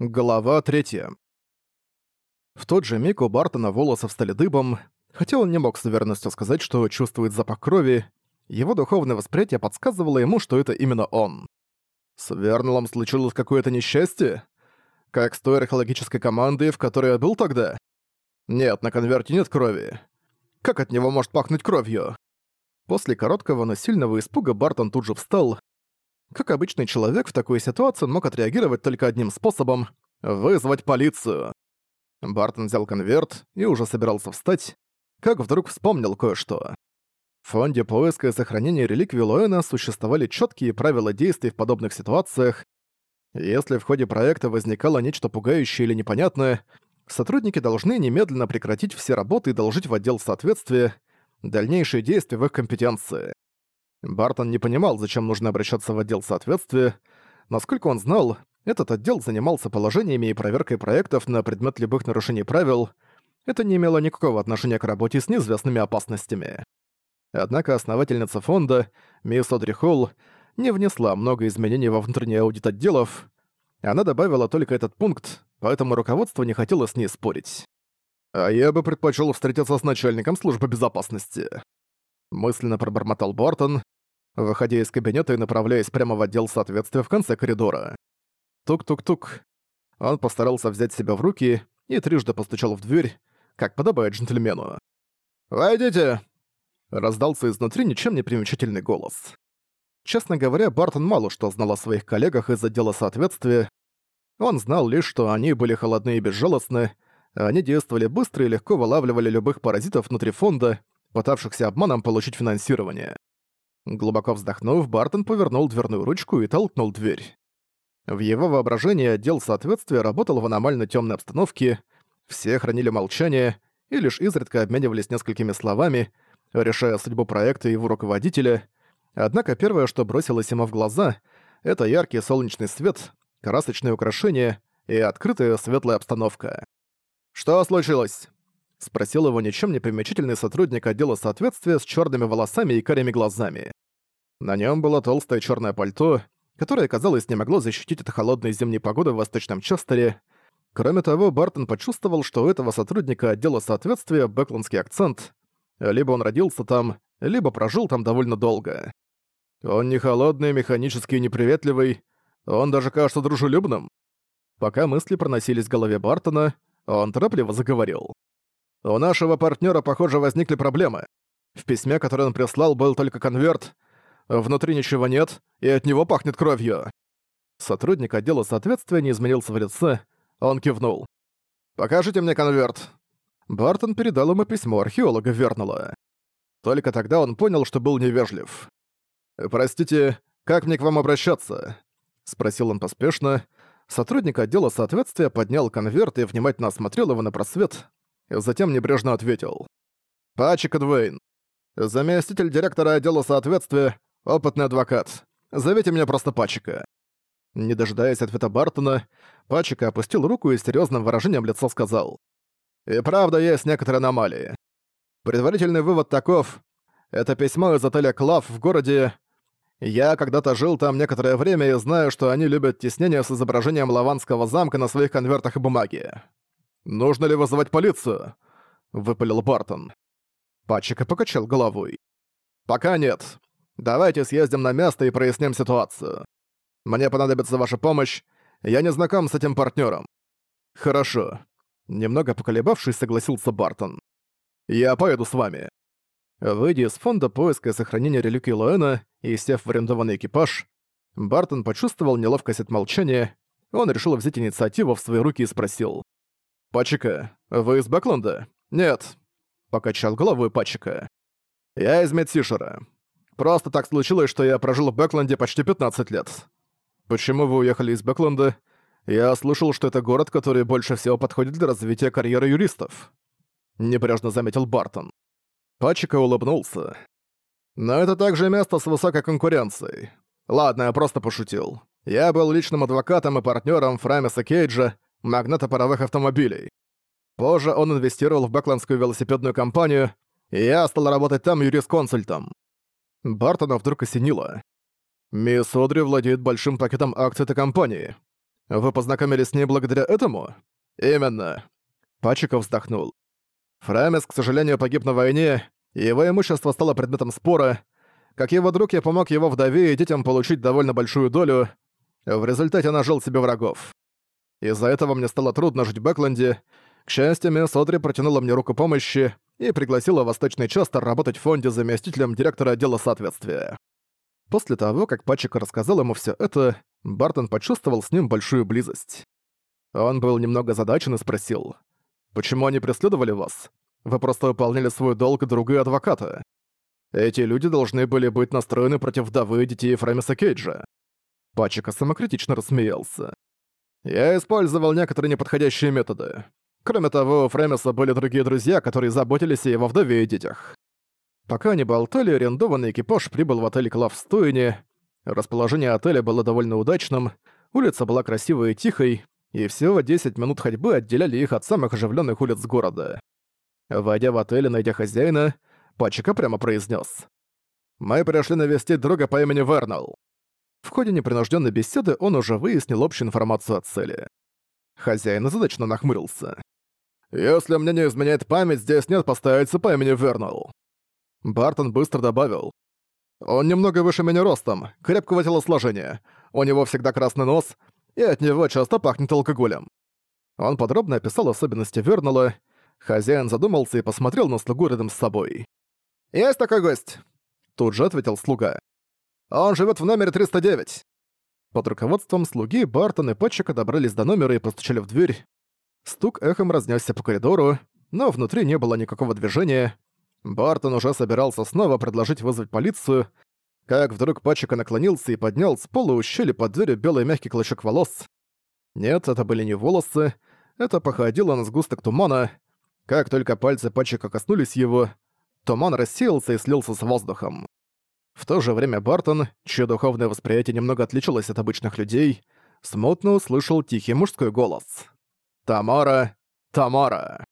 Глава 3. В тот же миг у Бартона волосы встали дыбом, хотя он не мог с уверенностью сказать, что чувствует запах крови, его духовное восприятие подсказывало ему, что это именно он. С Вернелом случилось какое-то несчастье? Как с той археологической командой, в которой я был тогда? Нет, на конверте нет крови. Как от него может пахнуть кровью? После короткого, но сильного испуга Бартон тут же встал, как обычный человек в такой ситуации мог отреагировать только одним способом — вызвать полицию. Бартон взял конверт и уже собирался встать, как вдруг вспомнил кое-что. В фонде поиска и сохранения реликвий Луэна существовали четкие правила действий в подобных ситуациях. Если в ходе проекта возникало нечто пугающее или непонятное, сотрудники должны немедленно прекратить все работы и доложить в отдел соответствия дальнейшие действия в их компетенции. Бартон не понимал, зачем нужно обращаться в отдел соответствия. Насколько он знал, этот отдел занимался положениями и проверкой проектов на предмет любых нарушений правил. Это не имело никакого отношения к работе с неизвестными опасностями. Однако основательница фонда, мисс Одри Холл, не внесла много изменений во внутренний аудит отделов. Она добавила только этот пункт, поэтому руководство не хотело с ней спорить. «А я бы предпочел встретиться с начальником службы безопасности», мысленно пробормотал Бортон, выходя из кабинета и направляясь прямо в отдел соответствия в конце коридора. Тук-тук-тук. Он постарался взять себя в руки и трижды постучал в дверь, как подобает джентльмену. «Войдите!» Раздался изнутри ничем не примечательный голос. Честно говоря, Бартон мало что знал о своих коллегах из отдела соответствия. Он знал лишь, что они были холодны и безжалостны, они действовали быстро и легко вылавливали любых паразитов внутри фонда, пытавшихся обманом получить финансирование. Глубоко вздохнув, Бартон повернул дверную ручку и толкнул дверь. В его воображении отдел соответствия работал в аномально темной обстановке, все хранили молчание и лишь изредка обменивались несколькими словами, решая судьбу проекта и его руководителя. Однако первое, что бросилось ему в глаза, это яркий солнечный свет, красочные украшения и открытая светлая обстановка. «Что случилось?» — спросил его ничем не примечательный сотрудник отдела соответствия с черными волосами и карими глазами. На нем было толстое черное пальто, которое, казалось, не могло защитить от холодной зимней погоды в Восточном Честере. Кроме того, Бартон почувствовал, что у этого сотрудника отдела соответствия бэкландский акцент. Либо он родился там, либо прожил там довольно долго. Он не холодный, механический и неприветливый, он даже кажется дружелюбным. Пока мысли проносились в голове Бартона, он торопливо заговорил. У нашего партнера, похоже, возникли проблемы. В письме, которое он прислал, был только конверт. Внутри ничего нет, и от него пахнет кровью. Сотрудник отдела соответствия не изменился в лице. Он кивнул. «Покажите мне конверт». Бартон передал ему письмо археолога Вернелла. Только тогда он понял, что был невежлив. «Простите, как мне к вам обращаться?» — спросил он поспешно. Сотрудник отдела соответствия поднял конверт и внимательно осмотрел его на просвет, Затем небрежно ответил. «Пачек Двейн. Заместитель директора отдела соответствия, опытный адвокат. Зовите меня просто Пачика». Не дожидаясь ответа Бартона, Пачика опустил руку и с серьёзным выражением лица сказал. «И правда есть некоторые аномалии. Предварительный вывод таков. Это письмо из отеля «Клав» в городе... Я когда-то жил там некоторое время и знаю, что они любят теснение с изображением Лаванского замка на своих конвертах и бумаге. «Нужно ли вызывать полицию?» — выпалил Бартон. Пачика покачал головой. «Пока нет. Давайте съездим на место и проясним ситуацию. Мне понадобится ваша помощь. Я не знаком с этим партнером. «Хорошо». Немного поколебавшись, согласился Бартон. «Я поеду с вами». Выйдя из фонда поиска и сохранения реликвий Лоэна и сев в арендованный экипаж, Бартон почувствовал неловкость от молчания, он решил взять инициативу в свои руки и спросил. «Пачика, вы из Бэкленда?» «Нет», — покачал головой Пачика. «Я из Медсишера. Просто так случилось, что я прожил в Бэкленде почти 15 лет. Почему вы уехали из Бэкленда? Я слышал, что это город, который больше всего подходит для развития карьеры юристов». Небрежно заметил Бартон. Пачика улыбнулся. «Но это также место с высокой конкуренцией. Ладно, я просто пошутил. Я был личным адвокатом и партнером Фрамиса Кейджа, магната паровых автомобилей. Позже он инвестировал в Бэкландскую велосипедную компанию, и я стал работать там юрисконсультом. Бартона вдруг осенило. Мисс Одри владеет большим пакетом акций этой компании. Вы познакомились с ней благодаря этому? Именно. Пачиков вздохнул. Фрамес, к сожалению, погиб на войне, и его имущество стало предметом спора. Как его друг, я помог его вдове и детям получить довольно большую долю. В результате нажил себе врагов. Из-за этого мне стало трудно жить в Бэкленде. К счастью, мисс Одри протянула мне руку помощи и пригласила Восточный Частер работать в фонде заместителем директора отдела соответствия. После того, как Пачика рассказал ему все это, Бартон почувствовал с ним большую близость. Он был немного задачен и спросил, «Почему они преследовали вас? Вы просто выполняли свой долг друга и адвоката. Эти люди должны были быть настроены против вдовы детей Фрэмиса Кейджа». Пачика самокритично рассмеялся. «Я использовал некоторые неподходящие методы. Кроме того, у Фрэмиса были другие друзья, которые заботились о его вдове и детях. Пока они болтали, арендованный экипаж прибыл в отель Клав. Расположение отеля было довольно удачным, улица была красивой и тихой, и всего 10 минут ходьбы отделяли их от самых оживленных улиц города. Войдя в отель и найдя хозяина, Пачика прямо произнес: «Мы пришли навестить друга по имени Вернал». В ходе непринужденной беседы он уже выяснил общую информацию о цели. Хозяин задачно нахмурился. «Если мне не изменяет память, здесь нет постояльца по имени Вернал. Бартон быстро добавил. «Он немного выше меня ростом, крепкого телосложения. У него всегда красный нос, и от него часто пахнет алкоголем». Он подробно описал особенности Вернала. Хозяин задумался и посмотрел на слугу рядом с собой. «Есть такой гость!» Тут же ответил слуга. «Он живет в номере 309». Под руководством слуги Бартон и Патчика добрались до номера и постучали в дверь. Стук эхом разнесся по коридору, но внутри не было никакого движения, Бартон уже собирался снова предложить вызвать полицию, как вдруг Пачика наклонился и поднял с пола у щели под дверью белый мягкий клочок волос. Нет, это были не волосы, это походило на сгусток тумана. Как только пальцы Пачика коснулись его, туман рассеялся и слился с воздухом. В то же время Бартон, чье духовное восприятие немного отличалось от обычных людей, смутно услышал тихий мужской голос. «Тамара! Тамара!»